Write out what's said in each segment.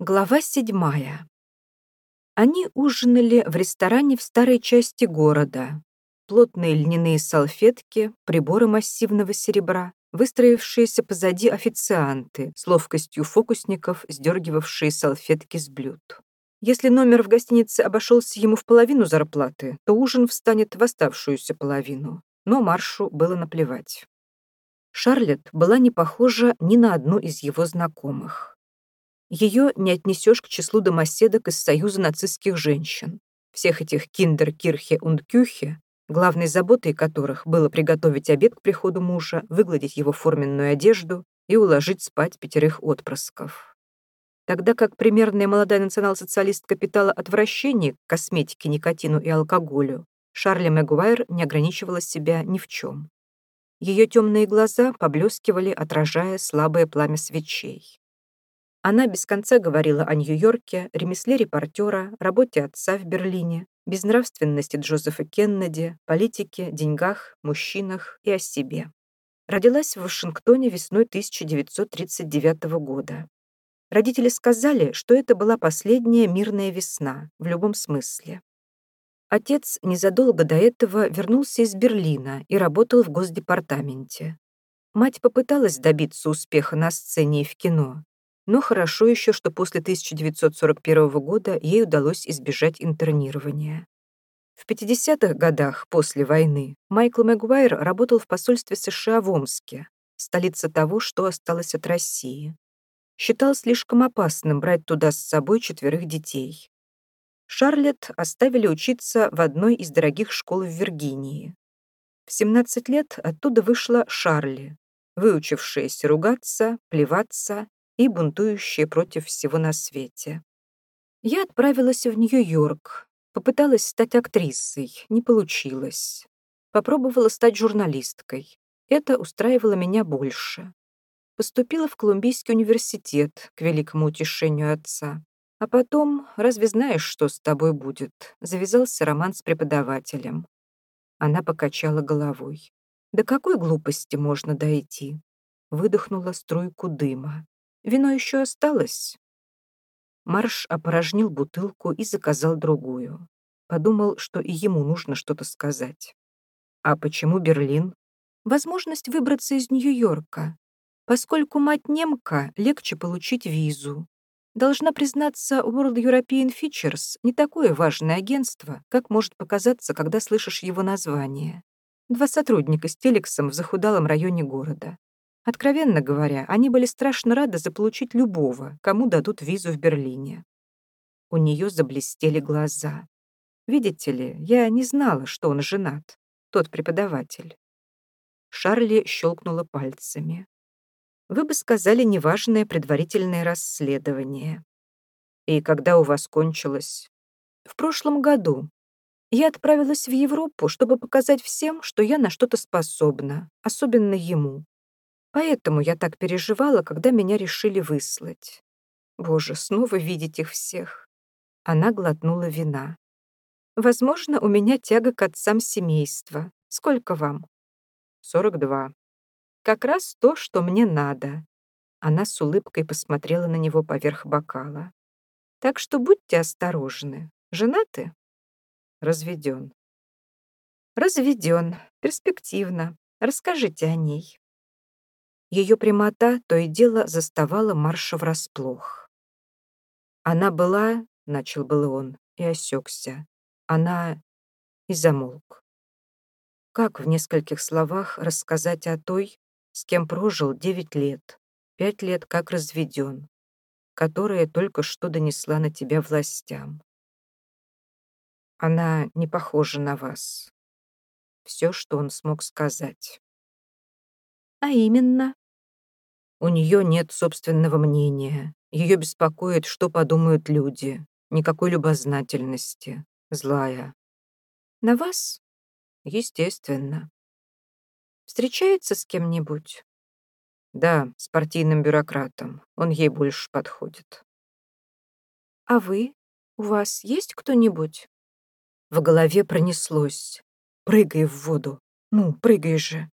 Глава седьмая. Они ужинали в ресторане в старой части города. Плотные льняные салфетки, приборы массивного серебра, выстроившиеся позади официанты, с ловкостью фокусников, сдергивавшие салфетки с блюд. Если номер в гостинице обошелся ему в половину зарплаты, то ужин встанет в оставшуюся половину. Но Маршу было наплевать. Шарлетт была не похожа ни на одну из его знакомых. Ее не отнесешь к числу домоседок из Союза нацистских женщин. Всех этих киндер, кирхе und кюхе, главной заботой которых было приготовить обед к приходу мужа, выгладить его форменную одежду и уложить спать пятерых отпрысков. Тогда как примерная молодая национал-социалистка питала отвращение к косметике, никотину и алкоголю, Шарли Мэгуайр не ограничивала себя ни в чем. Ее темные глаза поблескивали, отражая слабое пламя свечей. Она без конца говорила о Нью-Йорке, ремесле репортера, работе отца в Берлине, безнравственности Джозефа Кеннеди, политике, деньгах, мужчинах и о себе. Родилась в Вашингтоне весной 1939 года. Родители сказали, что это была последняя мирная весна, в любом смысле. Отец незадолго до этого вернулся из Берлина и работал в Госдепартаменте. Мать попыталась добиться успеха на сцене и в кино, но хорошо еще, что после 1941 года ей удалось избежать интернирования. В 50-х годах после войны Майкл Мэгуайр работал в посольстве США в Омске, столице того, что осталось от России. Считал слишком опасным брать туда с собой четверых детей. Шарлетт оставили учиться в одной из дорогих школ в Виргинии. В 17 лет оттуда вышла Шарли, выучившаяся ругаться, плеваться и бунтующие против всего на свете. Я отправилась в Нью-Йорк, попыталась стать актрисой, не получилось. Попробовала стать журналисткой. Это устраивало меня больше. Поступила в Колумбийский университет, к великому утешению отца. А потом, разве знаешь, что с тобой будет? Завязался роман с преподавателем. Она покачала головой. До какой глупости можно дойти? Выдохнула струйку дыма. Вино еще осталось?» Марш опорожнил бутылку и заказал другую. Подумал, что и ему нужно что-то сказать. «А почему Берлин?» «Возможность выбраться из Нью-Йорка. Поскольку мать немка, легче получить визу. Должна признаться, World European Features не такое важное агентство, как может показаться, когда слышишь его название. Два сотрудника с телексом в захудалом районе города. Откровенно говоря, они были страшно рады заполучить любого, кому дадут визу в Берлине. У нее заблестели глаза. Видите ли, я не знала, что он женат, тот преподаватель. Шарли щелкнула пальцами. Вы бы сказали неважное предварительное расследование. И когда у вас кончилось? В прошлом году. Я отправилась в Европу, чтобы показать всем, что я на что-то способна, особенно ему. Поэтому я так переживала, когда меня решили выслать. Боже, снова видеть их всех. Она глотнула вина. Возможно, у меня тяга к отцам семейства. Сколько вам? Сорок два. Как раз то, что мне надо. Она с улыбкой посмотрела на него поверх бокала. Так что будьте осторожны. Женаты? Разведен. Разведен. Перспективно. Расскажите о ней. Ее прямота то и дело заставала Марша врасплох. Она была, — начал был он, и осекся. Она и замолк. Как в нескольких словах рассказать о той, с кем прожил девять лет, пять лет как разведен, которая только что донесла на тебя властям? Она не похожа на вас. Все, что он смог сказать. А именно? У нее нет собственного мнения. Ее беспокоит, что подумают люди. Никакой любознательности. Злая. На вас? Естественно. Встречается с кем-нибудь? Да, с партийным бюрократом. Он ей больше подходит. А вы? У вас есть кто-нибудь? В голове пронеслось. Прыгай в воду. Ну, прыгай же.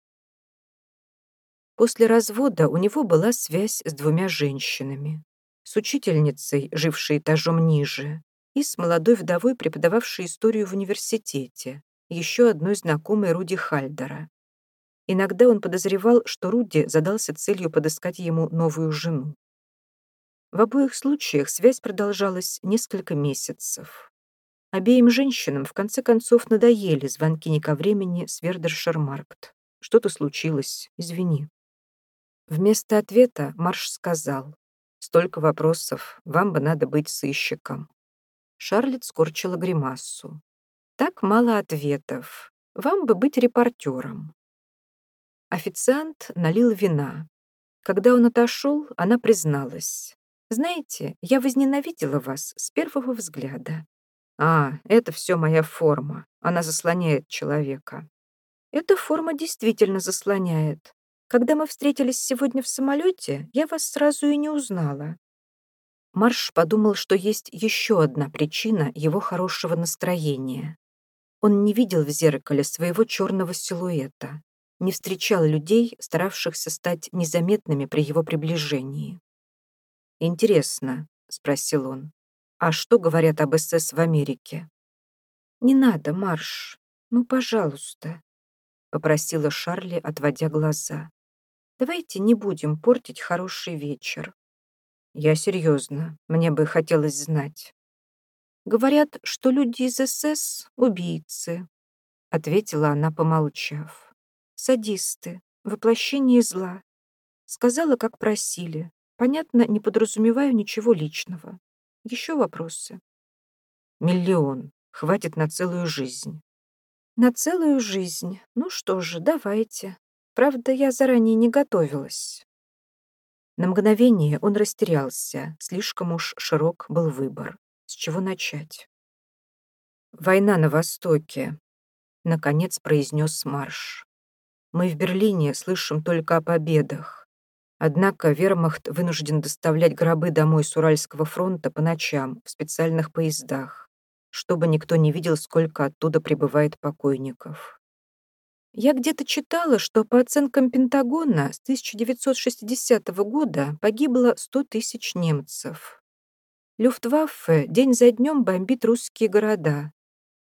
После развода у него была связь с двумя женщинами. с учительницей, жившей этажом ниже, и с молодой вдовой, преподававшей историю в университете, еще одной знакомой Руди Хальдера. Иногда он подозревал, что Руди задался целью подыскать ему новую жену. В обоих случаях связь продолжалась несколько месяцев. Обеим женщинам в конце концов надоели звонки не ко времени с Вердершермаркт. Что-то случилось, извини. Вместо ответа Марш сказал, «Столько вопросов, вам бы надо быть сыщиком». Шарлетт скорчила гримассу. «Так мало ответов. Вам бы быть репортером». Официант налил вина. Когда он отошел, она призналась. «Знаете, я возненавидела вас с первого взгляда. А, это все моя форма. Она заслоняет человека. Эта форма действительно заслоняет. Когда мы встретились сегодня в самолете, я вас сразу и не узнала. Марш подумал, что есть еще одна причина его хорошего настроения. Он не видел в зеркале своего черного силуэта, не встречал людей, старавшихся стать незаметными при его приближении. «Интересно», — спросил он, а что говорят об СС в Америке? Не надо, Марш. Ну, пожалуйста, попросила Шарли, отводя глаза. Давайте не будем портить хороший вечер. Я серьезно, мне бы хотелось знать. Говорят, что люди из СС — убийцы, ответила она, помолчав. Садисты, воплощение зла. Сказала, как просили. Понятно, не подразумеваю ничего личного. Еще вопросы? Миллион. Хватит на целую жизнь. На целую жизнь. Ну что же, давайте. Правда, я заранее не готовилась. На мгновение он растерялся. Слишком уж широк был выбор. С чего начать? «Война на Востоке», — наконец произнес Марш. «Мы в Берлине слышим только о победах. Однако вермахт вынужден доставлять гробы домой с Уральского фронта по ночам в специальных поездах, чтобы никто не видел, сколько оттуда прибывает покойников. Я где-то читала, что по оценкам Пентагона с 1960 года погибло 100 тысяч немцев. Люфтваффе день за днем бомбит русские города,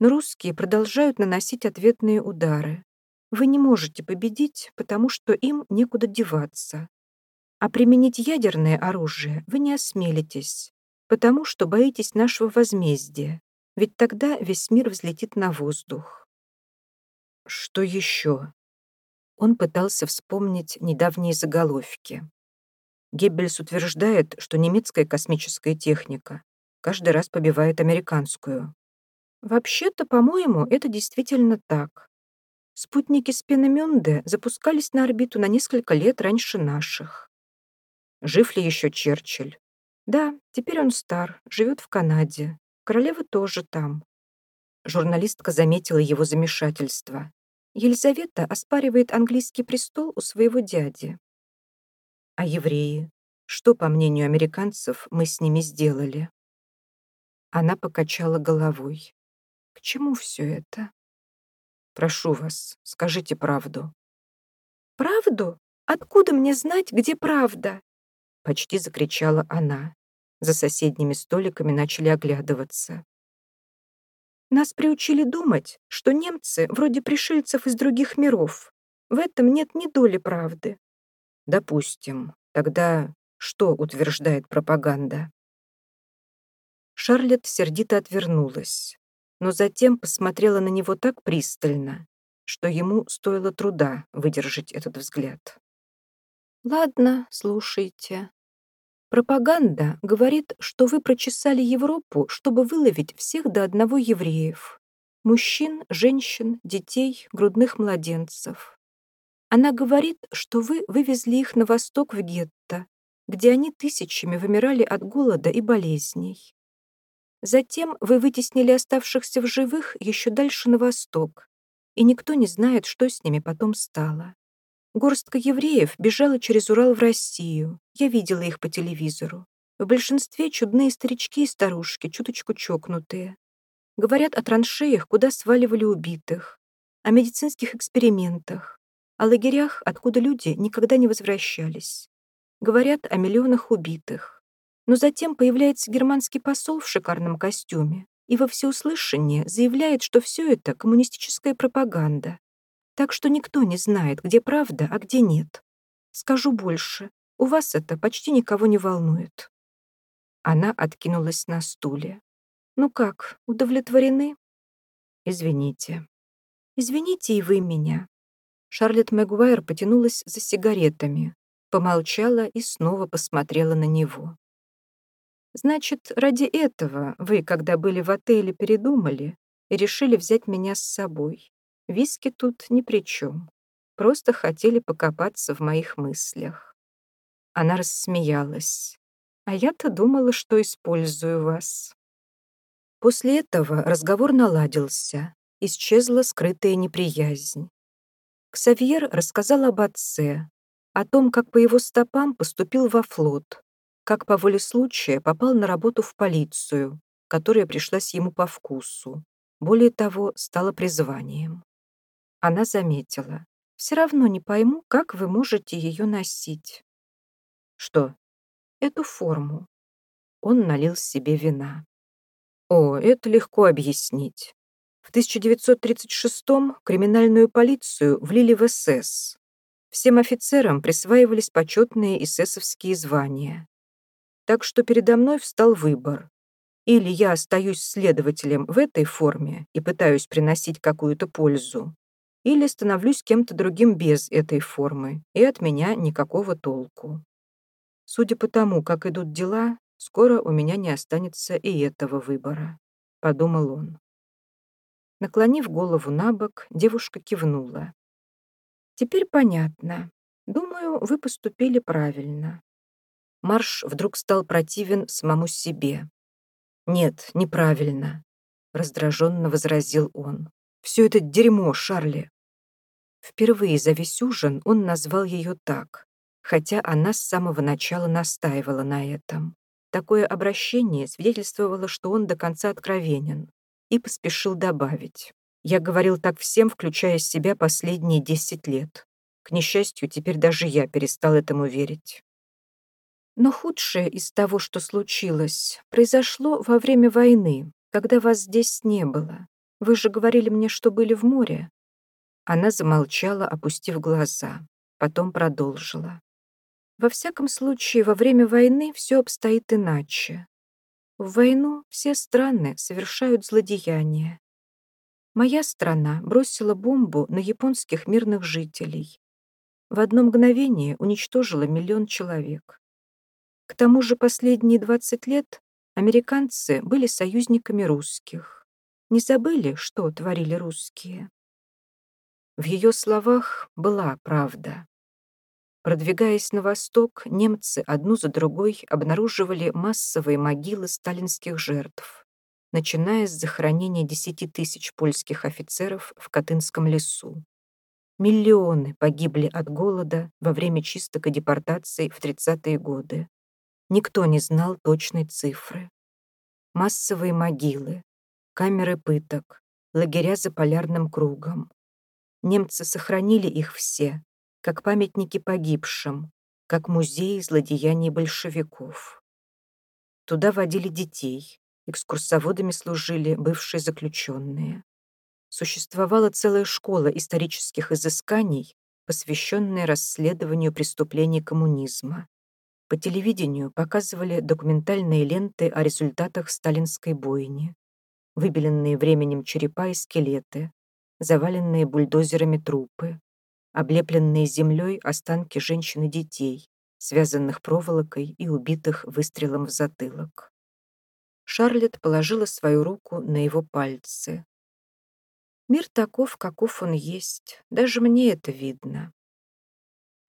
но русские продолжают наносить ответные удары. Вы не можете победить, потому что им некуда деваться. А применить ядерное оружие вы не осмелитесь, потому что боитесь нашего возмездия, ведь тогда весь мир взлетит на воздух. Что еще? Он пытался вспомнить недавние заголовки. Геббельс утверждает, что немецкая космическая техника каждый раз побивает американскую. Вообще-то, по-моему, это действительно так. Спутники Спиномюнде запускались на орбиту на несколько лет раньше наших. Жив ли еще Черчилль? Да, теперь он стар, живет в Канаде. Королева тоже там. Журналистка заметила его замешательство. Елизавета оспаривает английский престол у своего дяди. А евреи? Что, по мнению американцев, мы с ними сделали? Она покачала головой. К чему все это? Прошу вас, скажите правду. Правду? Откуда мне знать, где правда? — почти закричала она. За соседними столиками начали оглядываться. «Нас приучили думать, что немцы вроде пришельцев из других миров. В этом нет ни доли правды». «Допустим. Тогда что утверждает пропаганда?» Шарлетт сердито отвернулась, но затем посмотрела на него так пристально, что ему стоило труда выдержать этот взгляд. Ладно, слушайте. Пропаганда говорит, что вы прочесали Европу, чтобы выловить всех до одного евреев. Мужчин, женщин, детей, грудных младенцев. Она говорит, что вы вывезли их на восток в гетто, где они тысячами вымирали от голода и болезней. Затем вы вытеснили оставшихся в живых еще дальше на восток, и никто не знает, что с ними потом стало. Горстка евреев бежала через Урал в Россию. Я видела их по телевизору. В большинстве чудные старички и старушки, чуточку чокнутые. Говорят о траншеях, куда сваливали убитых, о медицинских экспериментах, о лагерях, откуда люди никогда не возвращались. Говорят о миллионах убитых. Но затем появляется германский посол в шикарном костюме и во всеуслышание заявляет, что все это коммунистическая пропаганда. Так что никто не знает, где правда, а где нет. Скажу больше, у вас это почти никого не волнует. Она откинулась на стуле. «Ну как, удовлетворены?» «Извините». «Извините и вы меня». Шарлетт Мэгуайр потянулась за сигаретами, помолчала и снова посмотрела на него. «Значит, ради этого вы, когда были в отеле, передумали и решили взять меня с собой. Виски тут ни при чем. Просто хотели покопаться в моих мыслях». Она рассмеялась. «А я-то думала, что использую вас». После этого разговор наладился, исчезла скрытая неприязнь. Ксавьер рассказал об отце, о том, как по его стопам поступил во флот, как по воле случая попал на работу в полицию, которая пришлась ему по вкусу. Более того, стала призванием. Она заметила. «Все равно не пойму, как вы можете ее носить». «Что?» «Эту форму». Он налил себе вина. О, это легко объяснить. В 1936-м криминальную полицию влили в СС. Всем офицерам присваивались почетные эсэсовские звания. Так что передо мной встал выбор. Или я остаюсь следователем в этой форме и пытаюсь приносить какую-то пользу, или становлюсь кем-то другим без этой формы, и от меня никакого толку. Судя по тому, как идут дела, Скоро у меня не останется и этого выбора», — подумал он. Наклонив голову на бок, девушка кивнула. «Теперь понятно. Думаю, вы поступили правильно». Марш вдруг стал противен самому себе. «Нет, неправильно», — раздраженно возразил он. «Все это дерьмо, Шарли». Впервые за весь ужин он назвал ее так, хотя она с самого начала настаивала на этом. Такое обращение свидетельствовало, что он до конца откровенен, и поспешил добавить. «Я говорил так всем, включая себя, последние десять лет. К несчастью, теперь даже я перестал этому верить». Но худшее из того, что случилось, произошло во время войны, когда вас здесь не было. Вы же говорили мне, что были в море. Она замолчала, опустив глаза, потом продолжила. Во всяком случае, во время войны все обстоит иначе. В войну все страны совершают злодеяния. Моя страна бросила бомбу на японских мирных жителей. В одно мгновение уничтожила миллион человек. К тому же последние 20 лет американцы были союзниками русских. Не забыли, что творили русские? В ее словах была правда. Продвигаясь на восток, немцы одну за другой обнаруживали массовые могилы сталинских жертв, начиная с захоронения десяти тысяч польских офицеров в Катынском лесу. Миллионы погибли от голода во время чисток и депортаций в 30-е годы. Никто не знал точной цифры. Массовые могилы, камеры пыток, лагеря за полярным кругом. Немцы сохранили их все, как памятники погибшим, как музеи злодеяний большевиков. Туда водили детей, экскурсоводами служили бывшие заключенные. Существовала целая школа исторических изысканий, посвященная расследованию преступлений коммунизма. По телевидению показывали документальные ленты о результатах сталинской бойни, выбеленные временем черепа и скелеты, заваленные бульдозерами трупы, облепленные землей останки женщин и детей, связанных проволокой и убитых выстрелом в затылок. Шарлетт положила свою руку на его пальцы. «Мир таков, каков он есть. Даже мне это видно».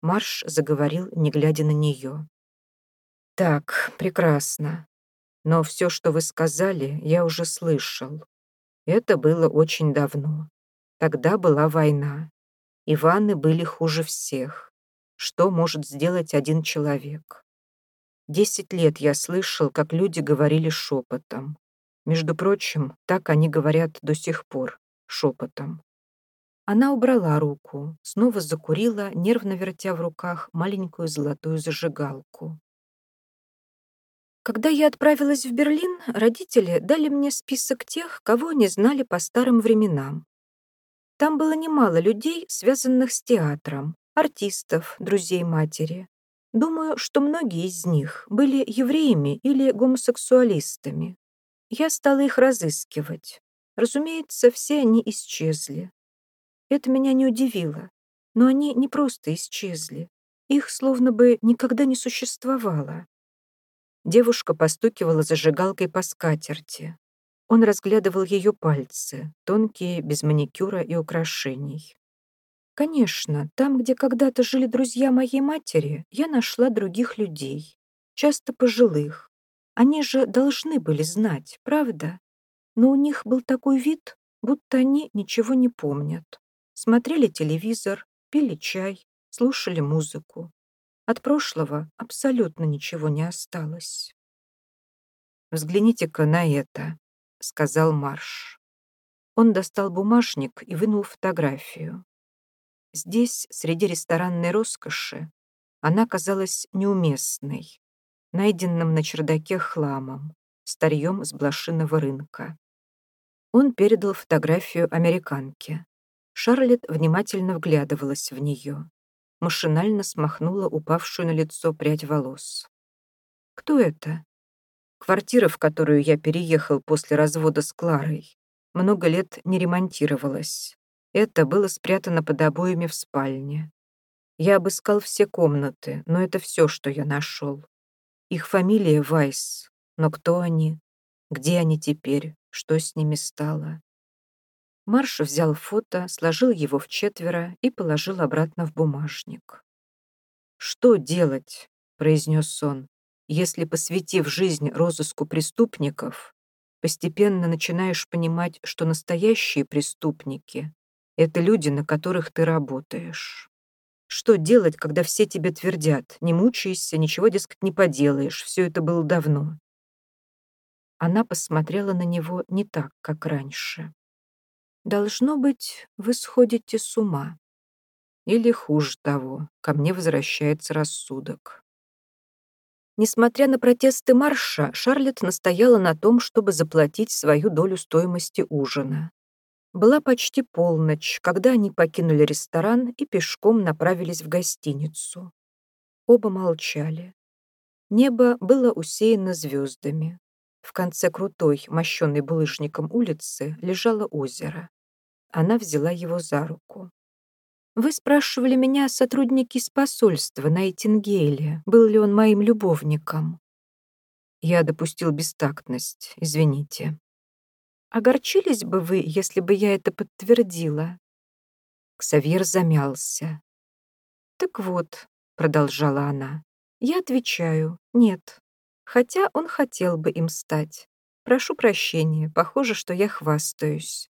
Марш заговорил, не глядя на нее. «Так, прекрасно. Но все, что вы сказали, я уже слышал. Это было очень давно. Тогда была война. Иваны были хуже всех. Что может сделать один человек? Десять лет я слышал, как люди говорили шепотом. Между прочим, так они говорят до сих пор, шепотом. Она убрала руку, снова закурила, нервно вертя в руках маленькую золотую зажигалку. Когда я отправилась в Берлин, родители дали мне список тех, кого они знали по старым временам. Там было немало людей, связанных с театром, артистов, друзей матери. Думаю, что многие из них были евреями или гомосексуалистами. Я стала их разыскивать. Разумеется, все они исчезли. Это меня не удивило. Но они не просто исчезли. Их словно бы никогда не существовало. Девушка постукивала зажигалкой по скатерти. Он разглядывал ее пальцы, тонкие, без маникюра и украшений. Конечно, там, где когда-то жили друзья моей матери, я нашла других людей, часто пожилых. Они же должны были знать, правда? Но у них был такой вид, будто они ничего не помнят. Смотрели телевизор, пили чай, слушали музыку. От прошлого абсолютно ничего не осталось. «Взгляните-ка на это», — сказал Марш. Он достал бумажник и вынул фотографию. Здесь, среди ресторанной роскоши, она казалась неуместной, найденным на чердаке хламом, старьем с блошиного рынка. Он передал фотографию американке. Шарлетт внимательно вглядывалась в нее. Машинально смахнула упавшую на лицо прядь волос. «Кто это?» «Квартира, в которую я переехал после развода с Кларой, много лет не ремонтировалась. Это было спрятано под обоями в спальне. Я обыскал все комнаты, но это все, что я нашел. Их фамилия Вайс, но кто они? Где они теперь? Что с ними стало? Марш взял фото, сложил его в четверо и положил обратно в бумажник. «Что делать?» — произнес он. «Если, посвятив жизнь розыску преступников, постепенно начинаешь понимать, что настоящие преступники — это люди, на которых ты работаешь. Что делать, когда все тебе твердят, не мучайся, ничего, дескать, не поделаешь, все это было давно?» Она посмотрела на него не так, как раньше. Должно быть, вы сходите с ума. Или хуже того, ко мне возвращается рассудок. Несмотря на протесты Марша, Шарлетт настояла на том, чтобы заплатить свою долю стоимости ужина. Была почти полночь, когда они покинули ресторан и пешком направились в гостиницу. Оба молчали. Небо было усеяно звездами. В конце крутой, мощенной булыжником улицы, лежало озеро. Она взяла его за руку. «Вы спрашивали меня, сотрудники из посольства на Этингейле, был ли он моим любовником?» «Я допустил бестактность, извините». «Огорчились бы вы, если бы я это подтвердила?» Ксавьер замялся. «Так вот», — продолжала она, — «я отвечаю, нет. Хотя он хотел бы им стать. Прошу прощения, похоже, что я хвастаюсь.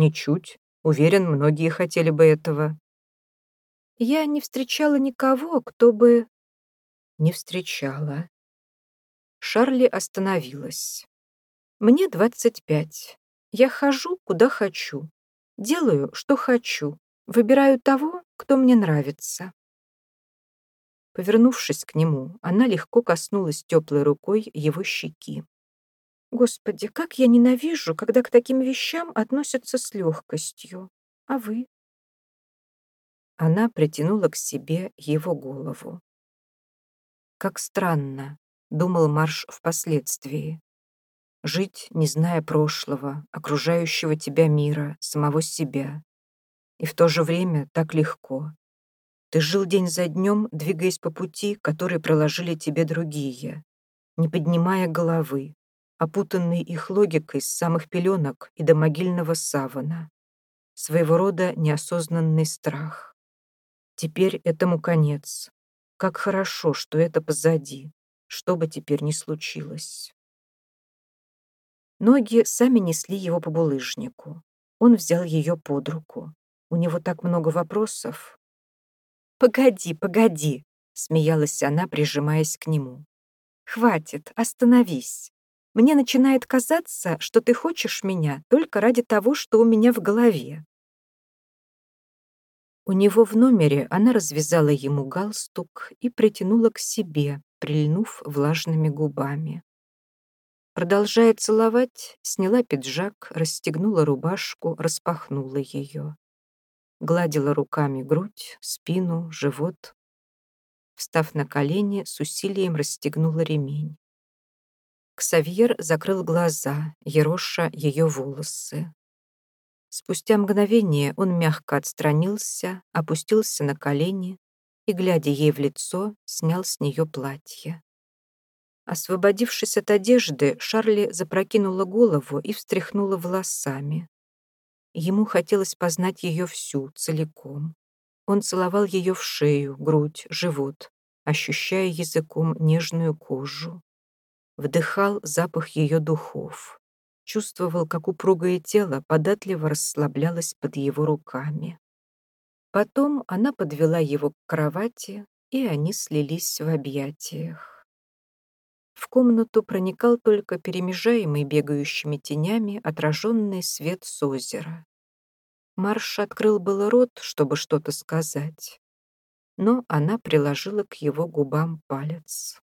Ничуть. Уверен, многие хотели бы этого. Я не встречала никого, кто бы... Не встречала. Шарли остановилась. Мне 25. Я хожу, куда хочу. Делаю, что хочу. Выбираю того, кто мне нравится. Повернувшись к нему, она легко коснулась теплой рукой его щеки. Господи, как я ненавижу, когда к таким вещам относятся с легкостью. А вы? Она притянула к себе его голову. Как странно, думал Марш впоследствии. Жить, не зная прошлого, окружающего тебя мира, самого себя. И в то же время так легко. Ты жил день за днем, двигаясь по пути, который проложили тебе другие, не поднимая головы, опутанный их логикой с самых пеленок и до могильного савана. Своего рода неосознанный страх. Теперь этому конец. Как хорошо, что это позади, что бы теперь ни случилось. Ноги сами несли его по булыжнику. Он взял ее под руку. У него так много вопросов. «Погоди, погоди!» — смеялась она, прижимаясь к нему. «Хватит, остановись. Мне начинает казаться, что ты хочешь меня только ради того, что у меня в голове. У него в номере она развязала ему галстук и притянула к себе, прильнув влажными губами. Продолжая целовать, сняла пиджак, расстегнула рубашку, распахнула ее. Гладила руками грудь, спину, живот. Встав на колени, с усилием расстегнула ремень. Ксавьер закрыл глаза, ероша ее волосы. Спустя мгновение он мягко отстранился, опустился на колени и, глядя ей в лицо, снял с нее платье. Освободившись от одежды, Шарли запрокинула голову и встряхнула волосами. Ему хотелось познать ее всю, целиком. Он целовал ее в шею, грудь, живот, ощущая языком нежную кожу вдыхал запах ее духов, чувствовал, как упругое тело податливо расслаблялось под его руками. Потом она подвела его к кровати, и они слились в объятиях. В комнату проникал только перемежаемый бегающими тенями отраженный свет с озера. Марш открыл было рот, чтобы что-то сказать, но она приложила к его губам палец.